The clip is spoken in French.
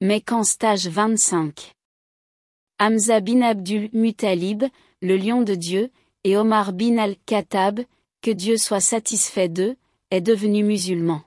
mais qu'en stage 25. Hamza bin Abdul Mutalib, le lion de Dieu, et Omar bin al-Khattab, que Dieu soit satisfait d'eux, est devenu musulman.